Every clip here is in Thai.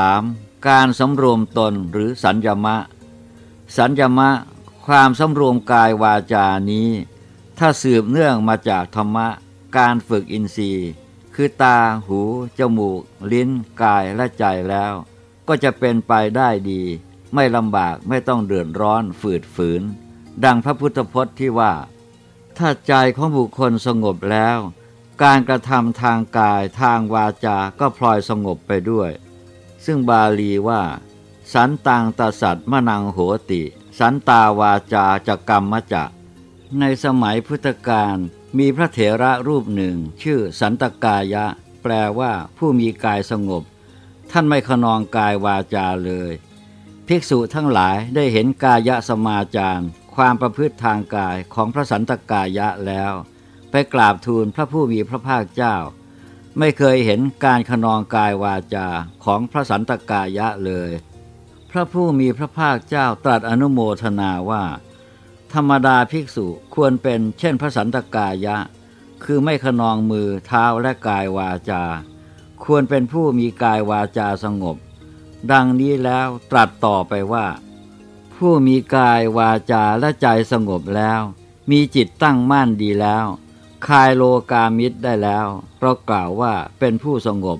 3. การสำรวมตนหรือสัญญมะ สัญญมะ ความสำรวมกายวาจานี้ ถ้าสืบเนื่องมาจากธรรมะ การฝึกอินทรีย์ คือตาหู จมูก ลิ้น กายและใจแล้ว ก็จะเป็นไปได้ดี ไม่ลำบากไม่ต้องเดือดร้อนฝืดฝืน ดังพระพุทธพจน์ที่ว่า ถ้าใจของบุคคลสงบแล้วการกระทำทางกายทางวาจาก็พลอยสงบไปด้วย ซึ่งบาลีว่า สันตังตสัตมนังโหติ สันตาวาจาจกรรมมจะในสมัยพุทธกาลมีพระเถระรูปหนึ่ง ชื่อสันตกายะ แปลว่าผู้มีกายสงบ ท่านไม่ขนองกายวาจาเลย ภิกษุทั้งหลายได้เห็นกายะสมาจารความประพฤติทางกายของพระสันตกายะแล้ว ไปกราบทูลพระผู้มีพระภาคเจ้า ไม่เคยเห็นการขนองกายวาจาของพระสันตกายะเลย พระผู้มีพระภาคเจ้าตรัสอนุโมทนาว่า ธรรมดาภิกษุควรเป็นเช่นพระสันตกายะ คือไม่ขนองมือเท้าและกายวาจา ควรเป็นผู้มีกายวาจาสงบ ดังนี้แล้วตรัสต่อไปว่า ผู้มีกายวาจาและใจสงบแล้ว มีจิตตั้งมั่นดีแล้ว คายโลกามิตรได้แล้วเรากล่าวว่าเป็นผู้สงบ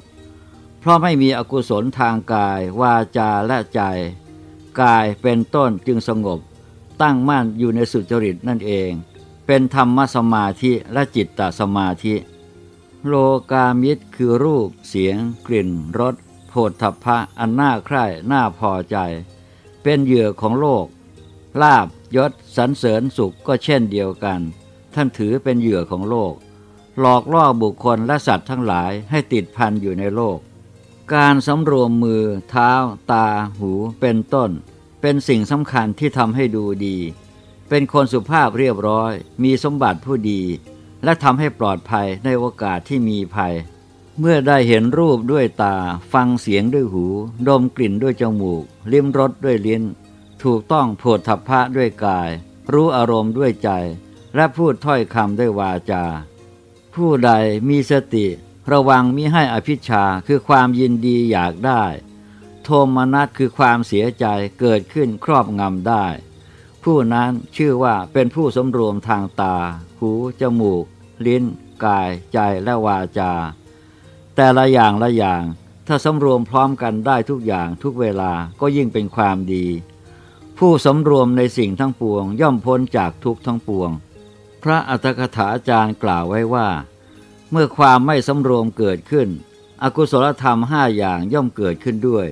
เพราะไม่มีอกุศลทางกาย วาจาและใจ กายเป็นต้นจึงสงบ ตั้งมั่นอยู่ในสุจริตนั่นเอง เป็นธรรมสมาธิและจิตตสมาธิ โลกามิตรคือรูป เสียง กลิ่นรสโผฏฐัพพะอันน่าใคร่น่าพอใจ เป็นเหยื่อของโลกลาบยศสรรเสริญสุขก็เช่นเดียวกัน ท่านถือเป็นเหยื่อของโลก หลอกล่อบุคคลและสัตว์ทั้งหลายให้ติดพันอยู่ในโลก การสำรวมมือ เท้า ตา หูเป็นต้น เป็นสิ่งสำคัญที่ทำให้ดูดี เป็นคนสุภาพเรียบร้อย มีสมบัติผู้ดี และทำให้ปลอดภัยในโอกาสที่มีภัย เมื่อได้เห็นรูปด้วยตา ฟังเสียงด้วยหู ดมกลิ่นด้วยจมูก ลิ้มรสด้วยลิ้น ถูกต้องโผฏฐัพพะด้วยกาย รู้อารมณ์ด้วยใจ และพูดถ้อยคำด้วยวาจา ผู้ใดมีสติระวังมิให้อภิชาคือความยินดีอยากได้ โทมนัสคือความเสียใจเกิดขึ้นครอบงำได้ ผู้นั้นชื่อว่าเป็นผู้สำรวมทางตา หู จมูก ลิ้น กาย ใจและวาจา แต่ละอย่างละอย่างถ้าสำรวมพร้อมกันได้ทุกอย่างทุกเวลาก็ยิ่งเป็นความดี ผู้สำรวมในสิ่งทั้งปวงย่อมพ้นจากทุกทั้งปวง พระอัตถกถาจารย์กล่าวไว้ว่า เมื่อความไม่สำรวมเกิดขึ้น อกุศลธรรมห้าอย่างย่อมเกิดขึ้นด้วย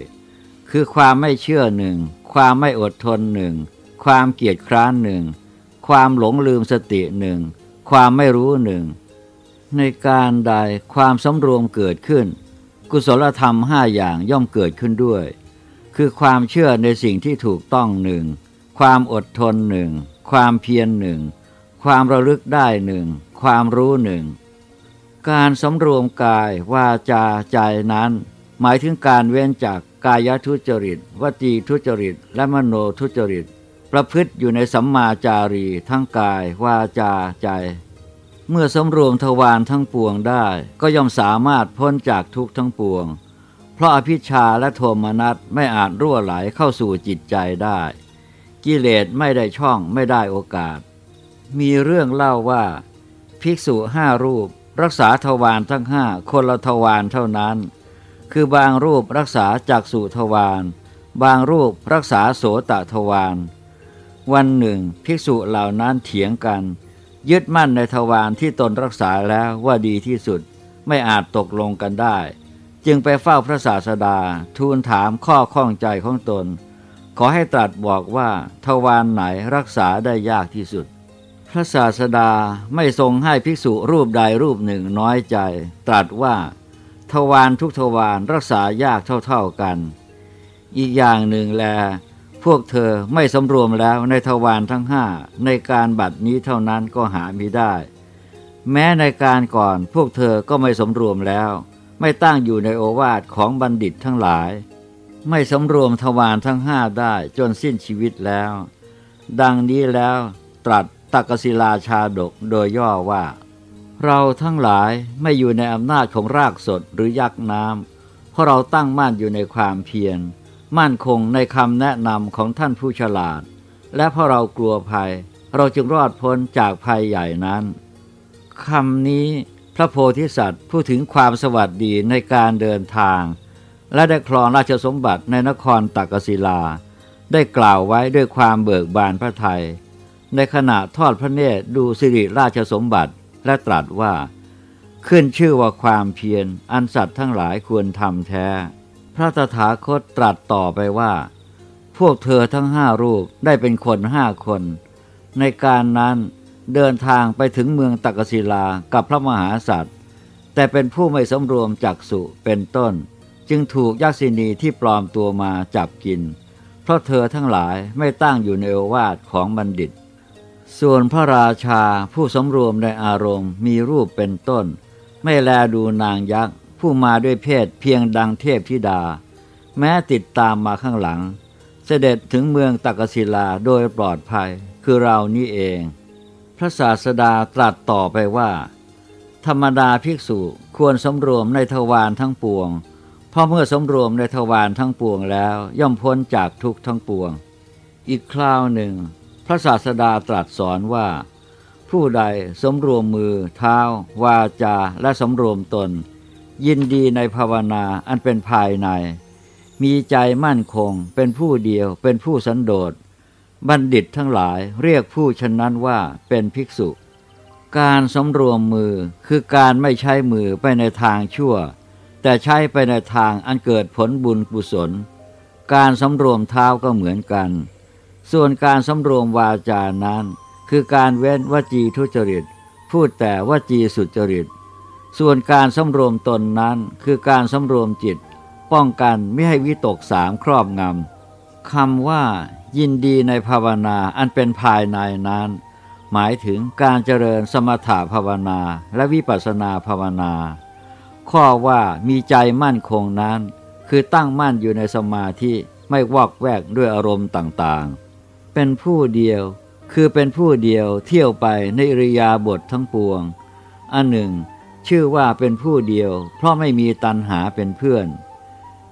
คือความไม่เชื่อหนึ่ง ความไม่อดทนหนึ่ง ความเกียจคร้านหนึ่ง ความหลงลืมสติหนึ่ง ความไม่รู้หนึ่ง ในการใดความสำรวมเกิดขึ้น กุศลธรรมห้าอย่างย่อมเกิดขึ้นด้วย คือความเชื่อในสิ่งที่ถูกต้องหนึ่ง ความอดทนหนึ่ง ความเพียรหนึ่ง ความระลึกได้หนึ่ง ความรู้หนึ่ง การสำรวมกายวาจาใจนั้น หมายถึงการเว้นจากกายทุจริต วจีทุจริต และมโนทุจริต ประพฤติอยู่ในสัมมาจารีทั้งกายวาจาใจ เมื่อสำรวมทวารทั้งปวงได้ก็ย่อมสามารถพ้นจากทุกทั้งปวง เพราะอภิชาและโทมนัสไม่อาจรั่วไหลเข้าสู่จิตใจได้ กิเลสไม่ได้ช่องไม่ได้โอกาส มีเรื่องเล่าว่า ภิกษุห้ารูป รักษาทวารทั้งห้าคนละทวารเท่านั้น คือบางรูปรักษาจากสุทวารบางรูปรักษาโสตทวารวันหนึ่ง ภิกษุเหล่านั้นเถียงกัน ยึดมั่นในทวารที่ตนรักษาแล้วว่าดีที่สุดไม่อาจตกลงกันได้ จึงไปเฝ้าพระศาสดาทูลถามข้อข้องใจของตน ขอให้ตรัสบอกว่าทวารไหนรักษาได้ยากที่สุด พระศาสดาไม่ทรงให้ภิกษุรูปใดรูปหนึ่งน้อยใจ ตรัสว่า ทวารทุกทวารรักษายากเท่าๆกัน อีกอย่างหนึ่งแล พวกเธอไม่สำรวมแล้วในทวารทั้งห้าในการบัดนี้เท่านั้นก็หามิได้ แม้ในการก่อนพวกเธอก็ไม่สำรวมแล้ว ไม่ตั้งอยู่ในโอวาทของบัณฑิตทั้งหลาย ไม่สำรวมทวารทั้งห้าได้จนสิ้นชีวิตแล้ว ดังนี้แล้วตรัส ตักศิลาชาดกโดยย่อว่า เราทั้งหลายไม่อยู่ในอำนาจของรากสดหรือยักษ์น้ำเพราะเราตั้งมั่นอยู่ในความเพียร มั่นคงในคำแนะนำของท่านผู้ฉลาด และเพราะเรากลัวภัย เราจึงรอดพ้นจากภัยใหญ่นั้นคำนี้พระโพธิสัตว์พูดถึงความสวัสดีในการเดินทาง และได้ครองราชสมบัติในนครตักกศิลา ได้กล่าวไว้ด้วยความเบิกบานพระทยัย ในขณะทอดพระเนตรดูสิริราชสมบัติและตรัสว่า ขึ้นชื่อว่าความเพียรอันสัตว์ทั้งหลายควรทำแท้ พระตถาคตตรัสต่อไปว่า พวกเธอทั้งห้ารูปได้เป็นคนห้าคน ในการนั้นเดินทางไปถึงเมืองตักศิลากับพระมหาสัตว์แต่เป็นผู้ไม่สำรวมจักสุเป็นต้น จึงถูกยักษินีที่ปลอมตัวมาจับกิน เพราะเธอทั้งหลายไม่ตั้งอยู่ในโอวาทของบัณฑิต ส่วนพระราชาผู้สำรวมในอารมณ์มีรูปเป็นต้น ไม่แลดูนางยักษ์ ผู้มาด้วยเพศเพียงดังเทพธิดา แม้ติดตามมาข้างหลัง เสด็จถึงเมืองตักศิลาโดยปลอดภัยคือเรานี่เอง พระศาสดาตรัสต่อไปว่า ธรรมดาภิกษุควรสำรวมในทวารทั้งปวงพราะเมื่อสำรวมในทวารทั้งปวงแล้ว ย่อมพ้นจากทุกทั้งปวง อีกคราวหนึ่ง ระศาสดาตรัสสอนว่า ผู้ใดสำรวมมือ เท้า วาจา และสำรวมตน ยินดีในภาวนาอันเป็นภายใน มีใจมั่นคง เป็นผู้เดียว เป็นผู้สันโดษ บัณฑิตทั้งหลายเรียกผู้ชนนั้นว่าเป็นภิกษุ การสำรวมมือคือการไม่ใช้มือไปในทางชั่ว แต่ใช้ไปในทางอันเกิดผลบุญกุศล การสำรวมเท้าก็เหมือนกัน ส่วนการสำรวมวาจานั้น คือการเว้นวจีทุจริต พูดแต่วจีสุจริต ส่วนการสำรวมตนนั้นคือการสำรวมจิต ป้องกันไม่ให้วิตกสามครอบงำคำว่า ยินดีในภาวนาอันเป็นภายในนั้น หมายถึงการเจริญสมถภาวนาและวิปัสสนาภาวนา ข้อว่ามีใจมั่นคงนั้น คือตั้งมั่นอยู่ในสมาธิไม่วอกแวกด้วยอารมณ์ต่างๆ เป็นผู้เดียว คือเป็นผู้เดียวเที่ยวไปในริยาบททั้งปวง อันหนึ่ง ชื่อว่าเป็นผู้เดียว เพราะไม่มีตันหาเป็นเพื่อน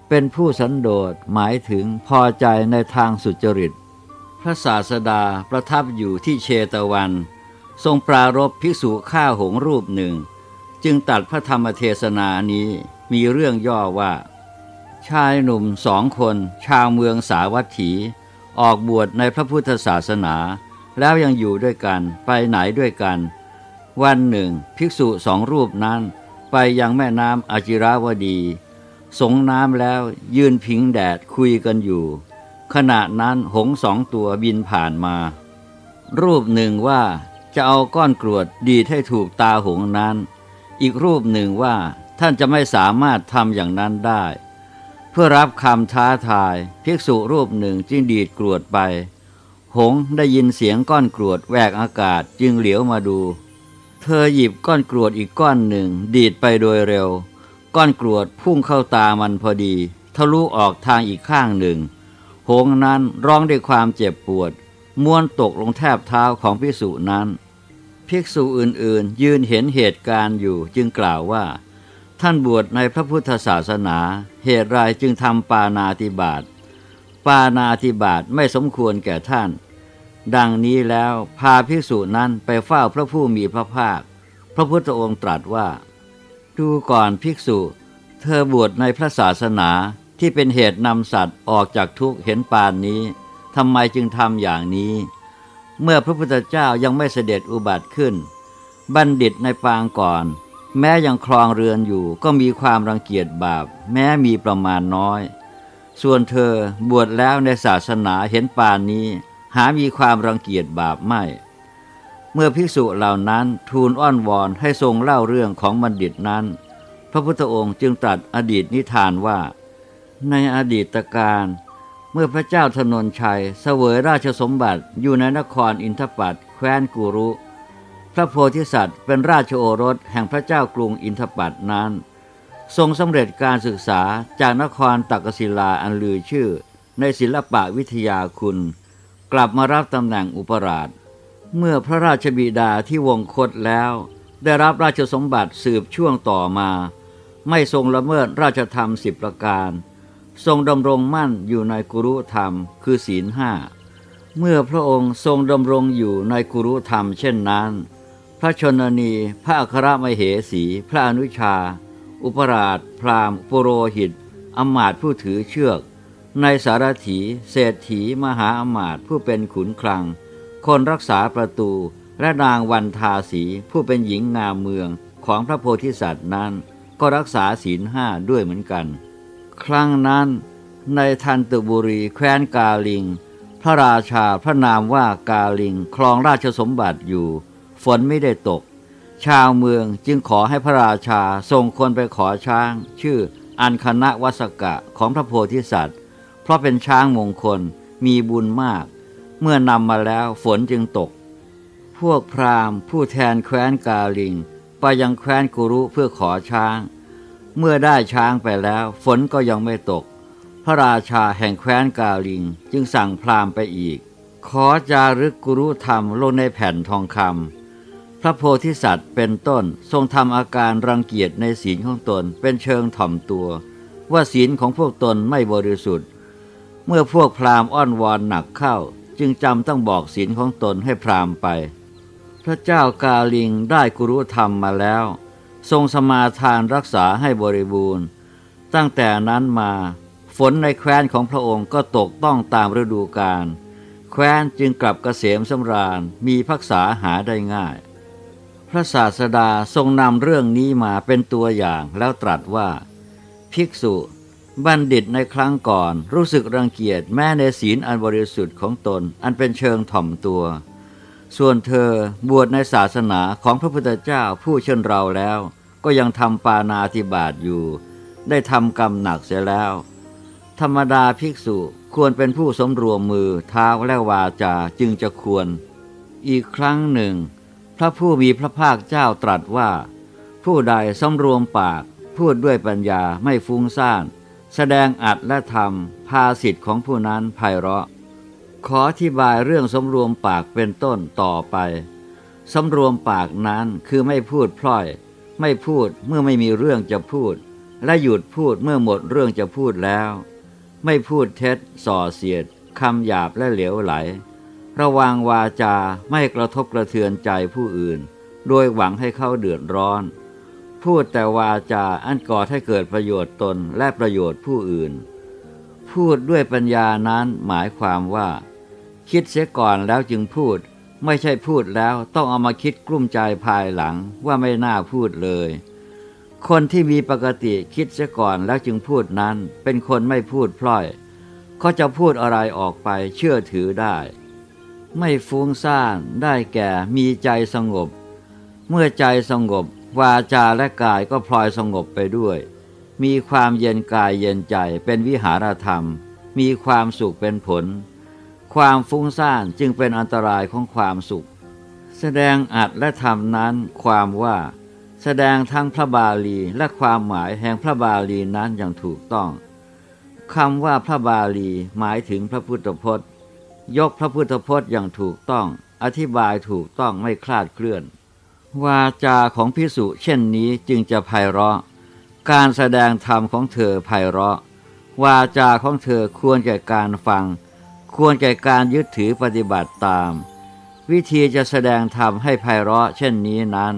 เป็นผู้สันโดษหมายถึงพอใจในทางสุจริต พระศาสดาประทับอยู่ที่เชตวัน ทรงปรารบภิกษุข้าหงรูปหนึ่ง จึงตัดพระธรรมเทศนานี้มีเรื่องย่อว่า ชายหนุ่มสองคนชาวเมืองสาวัตถี ออกบวชในพระพุทธศาสนา แล้วยังอยู่ด้วยกันไปไหนด้วยกัน วันหนึ่ง ภิกษุสองรูปนั้น ไปยังแม่น้ำอจิราวดี สงน้ำแล้วยืนพิงแดดคุยกันอยู่ ขณะนั้นหงสองตัวบินผ่านมา รูปหนึ่งว่าจะเอาก้อนกรวดดีให้ถูกตาหงนั้น อีกรูปหนึ่งว่าท่านจะไม่สามารถทำอย่างนั้นได้ พื่อรับคำท้าทาย ภิกษุรูปหนึ่งจึงดีดกรวดไป หงได้ยินเสียงก้อนกรวดแหวกอากาศจึงเหลียวมาดู เธอหยิบก้อนกรวดอีกก้อนหนึ่ง ดีดไปโดยเร็ว ก้อนกรวดพุ่งเข้าตามันพอดี ทะลุออกทางอีกข้างหนึ่ง หงนั้นร้องด้วยความเจ็บปวด ม้วนตกลงแทบเท้าของภิกษุนั้น ภิกษุอื่นๆ ยืนเห็นเหตุการณ์อยู่จึงกล่าวว่า ท่านบวชในพระพุทธศาสนา เหตุไรจึงทำปานาติบาต ปานาติบาตไม่สมควรแก่ท่าน ดังนี้แล้วพาภิกษุนั้นไปเฝ้าพระผู้มีพระภาค พระพุทธองค์ตรัสว่า ดูก่อนภิกษุ เธอบวชในพระศาสนาที่เป็นเหตุนำสัตว์ออกจากทุกข์เห็นปานนี้ทำไมจึงทำอย่างนี้ เมื่อพระพุทธเจ้ายังไม่เสด็จอุบัติขึ้น บัณฑิตในปางก่อน แม้ยังครองเรือนอยู่ก็มีความรังเกียจบาป แม้มีประมาณน้อย ส่วนเธอบวชแล้วในศาสนาเห็นปานนี้ หามีความรังเกียจบาปไม่ เมื่อภิกษุเหล่านั้นทูลอ้อนวอนให้ทรงเล่าเรื่องของบัณฑิตนั้น พระพุทธองค์จึงตรัสอดีตนิทานว่า ในอดีตการเมื่อพระเจ้าธนนชัยเสวยราชสมบัติอยู่ในนครอินทปัตแคว้นกุรุ ระโพธิสัตว์เป็นราชโอรสแห่งพระเจ้ากรุงอินทปัตนั้น ทรงสำเร็จการศึกษาจากนครตักศิลาอันลือชื่อ ในศิลปะวิทยาคุณ กลับมารับตำแหน่งอุปราช เมื่อพระราชบิดาที่วงคตแล้ว ได้รับราชสมบัติสืบช่วงต่อมา ไม่ทรงละเมิดราชธรรมสิบประการ ทรงดำรงมั่นอยู่ในกุรุธรรมคือศีลห้าเมื่อพระองค์ทรงดำรงอยู่ในกุรุธรรมเช่นนั้น พระชนนี พระอัครมเหสี พระอนุชา อุปราช พราหมณ์ปุโรหิตอมาตผู้ถือเชือก ในสารถี เศรษฐีมหาอมาตผู้เป็นขุนคลัง คนรักษาประตู และนางวันทาสีผู้เป็นหญิงงามเมืองของพระโพธิสัตว์นั้น ก็รักษาศีลห้าด้วยเหมือนกัน ครั้งนั้นในทันตุบุรีแคว้นกาลิง พระราชาพระนามว่ากาลิงครองราชสมบัติอยู่ ฝนไม่ได้ตก ชาวเมืองจึงขอให้พระราชาส่งคนไปขอช้าง ชื่ออันคณะวสกะของพระโพธิสัตว์ เพราะเป็นช้างมงคลมีบุญมาก เมื่อนำมาแล้วฝนจึงตก พวกพราหมณ์ผู้แทนแคว้นกาลิง ไปยังแคว้นกุรุเพื่อขอช้าง เมื่อได้ช้างไปแล้ว ฝนก็ยังไม่ตก พระราชาแห่งแคว้นกาลิงจึงสั่งพราหมณ์ไปอีก ขอจารึกกุรุธรรมลงในแผ่นทองคำ ระโพธิสัตว์เป็นต้นทรงทำอาการรังเกียจในศีลของตนเป็นเชิงถ่อมตัว ว่าศีลของพวกตนไม่บริสุทธิ์ เมื่อพวกพราหมณ์อ้อนวอนหนักเข้า จึงจำต้องบอกศีลของตนให้พราหมณ์ไป พระเจ้ากาลิงได้กุรุธรรมมาแล้ว ทรงสมาทานรักษาให้บริบูรณ์ ตั้งแต่นั้นมาฝนในแคว้นของพระองค์ก็ตกต้องตามฤดูกาลแคว้นจึงกลับเกษมสำราญมีพักษาหาได้ง่าย พระศาสดาทรงนำเรื่องนี้มาเป็นตัวอย่างแล้วตรัสว่า ภิกษุ บัณฑิตในครั้งก่อนรู้สึกรังเกียจแม้ในศีลอันบริสุทธิ์ของตนอันเป็นเชิงถ่อมตัว ส่วนเธอบวชในศาสนาของพระพุทธเจ้าผู้เช่นเราแล้ว ก็ยังทำปานาธิบาตอยู่ ได้ทำกรรมหนักเสียแล้ว ธรรมดาภิกษุควรเป็นผู้สมรวมมือเท้าและวาจาจึงจะควร อีกครั้งหนึ่ง พระผู้มีพระภาคเจ้าตรัสว่า ผู้ใดสำรวมปากพูดด้วยปัญญาไม่ฟุ้งซ่าน แสดงอัดและธรรมพาสิทธิ์ของผู้นั้นไพเราะ ขออธิบายเรื่องสำรวมปากเป็นต้นต่อไปสำรวมปากนั้นคือไม่พูดพล่อย ไม่พูดเมื่อไม่มีเรื่องจะพูด และหยุดพูดเมื่อหมดเรื่องจะพูดแล้ว ไม่พูดเท็จส่อเสียดคำหยาบและเหลวไหล ระวังวาจาไม่กระทบกระเทือนใจผู้อื่น โดยหวังให้เขาเดือดร้อน พูดแต่วาจาอันก่อให้เกิดประโยชน์ตนและประโยชน์ผู้อื่น พูดด้วยปัญญานั้นหมายความว่า คิดเสียก่อนแล้วจึงพูด ไม่ใช่พูดแล้วต้องเอามาคิดกลุ้มใจภายหลังว่าไม่น่าพูดเลย คนที่มีปกติคิดเสียก่อนแล้วจึงพูดนั้น เป็นคนไม่พูดพล่อยเขาจะพูดอะไรออกไปเชื่อถือได้ ไม่ฟุ้งซ่านได้แก่มีใจสงบ เมื่อใจสงบ วาจาและกายก็พลอยสงบไปด้วย มีความเย็นกายเย็นใจเป็นวิหารธรรม มีความสุขเป็นผล ความฟุ้งซ่านจึงเป็นอันตรายของความสุข แสดงอัดและธรรมนั้น ความว่า แสดงทั้งพระบาลีและความหมายแห่งพระบาลีนั้นอย่างถูกต้องคำว่าพระบาลีหมายถึงพระพุทธพจน์ ยกพระพุทธพจน์อย่างถูกต้อง อธิบายถูกต้องไม่คลาดเคลื่อน วาจาของพิสุเช่นนี้จึงจะไพเราะ การแสดงธรรมของเธอไพเราะ วาจาของเธอควรแก่การฟัง ควรแก่การยึดถือปฏิบัติตาม วิธีจะแสดงธรรมให้ไพเราะ เช่นนี้นั้น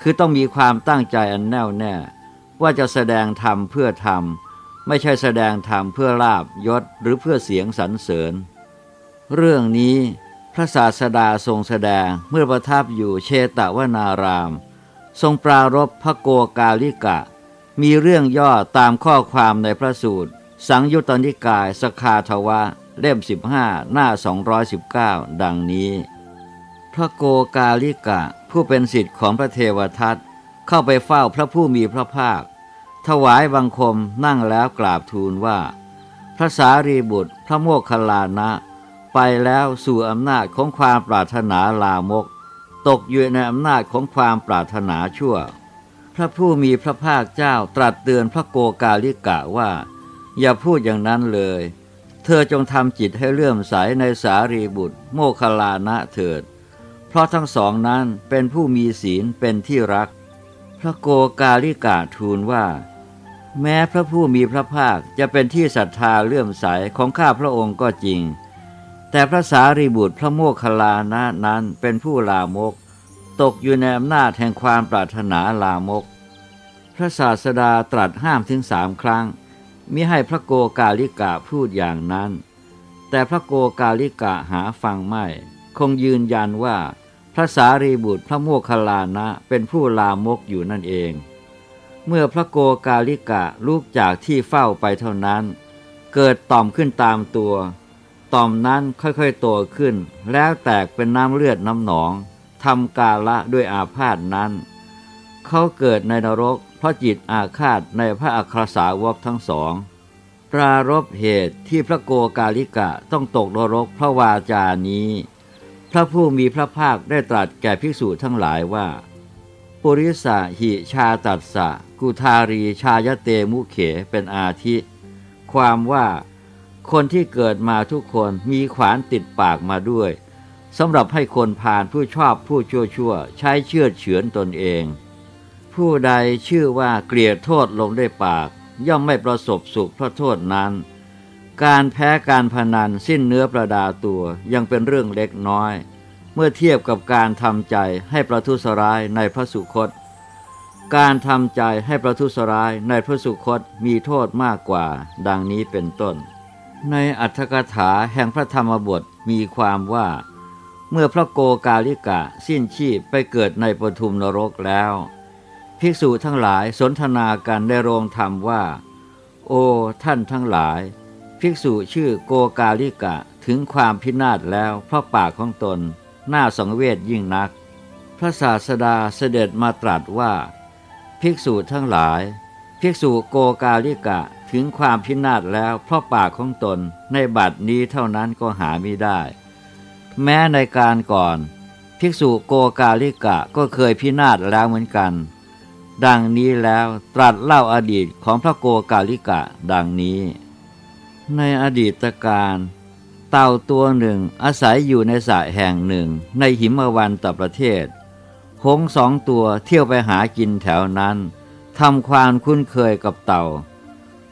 คือต้องมีความตั้งใจอันแน่วแน่ ว่าจะแสดงธรรมเพื่อธรรมไม่ใช่แสดงธรรมเพื่อลาบยศหรือเพื่อเสียงสรรเสริญ เรื่องนี้พระศาสดาทรงแสดงเมื่อประทับอยู่เชตวนาราม ทรงปรารบพระโกกาลิกะ มีเรื่องย่อตามข้อความในพระสูตร สังยุตตนิกายสคาทวะ เล่ม 15 หน้า 219 ดังนี้ พระโกกาลิกะผู้เป็นสิทธิ์ของพระเทวทัตเข้าไปเฝ้าพระผู้มีพระภาค ถวายบังคมนั่งแล้วกราบทูลว่า พระสารีบุตรพระโมคคัลลานะ ไปแล้วสู่อำนาจของความปรารถนาลามก ตกอยู่ในอำนาจของความปรารถนาชั่ว พระผู้มีพระภาคเจ้าตรัสเตือนพระโกกาลิกะว่า อย่าพูดอย่างนั้นเลย เธอจงทำจิตให้เลื่อมใสในสารีบุตร โมคลลานะเถิด เพราะทั้งสองนั้นเป็นผู้มีศีลเป็นที่รัก พระโกกาลิกะทูลว่าแม้พระผู้มีพระภาคจะเป็นที่ศรัทธาเลื่อมใสของข้าพระองค์ก็จริง แต่พระสารีบุตรพระโมคคัลลานะนั้นเป็นผู้ลามก ตกอยู่ในอำนาจแห่งความปรารถนาลามก พระศาสดาตรัสห้ามถึงสามครั้งมิให้พระโกกาลิกะพูดอย่างนั้น แต่พระโกกาลิกะหาฟังไม่ คงยืนยันว่า พระสารีบุตรพระโมคคัลลานะเป็นผู้ลามกอยู่นั่นเอง เมื่อพระโกกาลิกะลุกจากที่เฝ้าไปเท่านั้น เกิดต่อมขึ้นตามตัว ต่อมนั้นค่อยๆโตขึ้น แล้วแตกเป็นน้ำเลือดน้ำหนองทำกาละด้วยอาพาธนั้น เขาเกิดในนรก เพราะจิตอาฆาตในพระอัครสาวกทั้งสองปรารบเหตุที่พระโกกาลิกะต้องตกนรกพระวาจานี้ พระผู้มีพระภาคได้ตรัสแก่ภิกษุทั้งหลายว่า ปุริสะหิชาตัสสะ กุทารีชายเตมุเขเป็นอาทิ ความว่า คนที่เกิดมาทุกคนมีขวานติดปากมาด้วยสำหรับให้คนผ่านผู้ชอบผู้ชั่วชั่วใช้เชื่อเฉือนตนเอง ผู้ใดชื่อว่าเกลียดโทษลงด้วยปาก ย่อมไม่ประสบสุขเพราะโทษนั้น การแพ้การพนันสิ้นเนื้อประดาตัวยังเป็นเรื่องเล็กน้อย เมื่อเทียบกับการทำใจให้ประทุษร้ายในพระสุคต การทำใจให้ประทุษร้ายในพระสุคตมีโทษมากกว่า ดังนี้เป็นต้น ในอัตถกถาแห่งพระธรรมบทมีความว่า เมื่อพระโกกาลิกะสิ้นชีพไปเกิดในปทุมนรกแล้ว ภิกษุทั้งหลายสนทนากันในโรงธรรมว่า โอ้ท่านทั้งหลาย ภิกษุชื่อโกกาลิกะถึงความพินาศแล้วเพราะปากของตนน่าสังเวชยิ่งนัก พระศาสดาเสด็จมาตรัสว่า ภิกษุทั้งหลาย ภิกษุโกกาลิกะ ถึงความพินาศแล้วเพราะปากของตนในบัดนี้เท่านั้นก็หาไม่ได้ แม้ในการก่อน ภิกษุโกกาลิกะก็เคยพินาศแล้วเหมือนกัน ดังนี้แล้วตรัสเล่าอดีตของพระโกกาลิกะดังนี้ ในอดีตการเต่าตัวหนึ่งอาศัยอยู่ในสระแห่งหนึ่งในหิมวันตประเทศ หงส์สองตัวเที่ยวไปหากินแถวนั้นทำความคุ้นเคยกับเต่า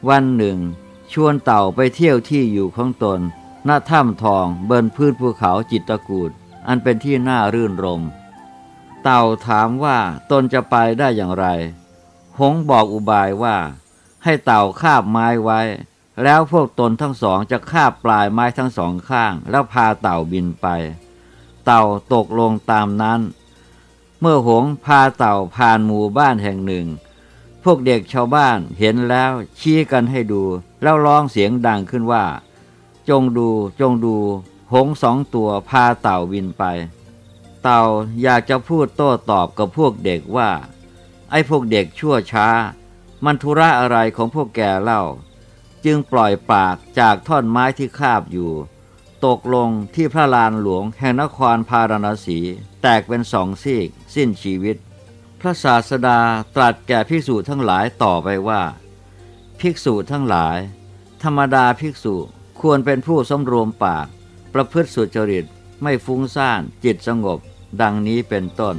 วันหนึ่ง ชวนเต่าไปเที่ยวที่อยู่ของตนณถ้ำทองเบินพื้นภูเขาจิตตกูดอันเป็นที่น่ารื่นรม เต่าถามว่าตนจะไปได้อย่างไร หงบอกอุบายว่า ให้เต่าคาบไม้ไว้ แล้วพวกตนทั้งสองจะคาบปลายไม้ทั้งสองข้าง แล้วพาเต่าบินไป เต่าตกลงตามนั้น เมื่อหงพาเต่าผ่านหมู่บ้านแห่งหนึ่ง พวกเด็กชาวบ้านเห็นแล้วชี้กันให้ดู แล้วร้องเสียงดังขึ้นว่า จงดูจงดู หงสองตัวพาเต่าบินไป เต่าอยากจะพูดโต้ตอบกับพวกเด็กว่า ไอ้พวกเด็กชั่วช้า มันธุระอะไรของพวกแกเล่า จึงปล่อยปากจากท่อนไม้ที่คาบอยู่ ตกลงที่พระลานหลวงแห่งนครพาราณสี แตกเป็นสองซีก สิ้นชีวิต ระศาสดาตรัสแก่ภิกษุทั้งหลายต่อไปว่า ภิกษุทั้งหลาย ธรรมดาภิกษุควรเป็นผู้สมรวมปาก ประพฤติสุจริต ไม่ฟุ้งซ่าน จิตสงบ ดังนี้เป็นต้น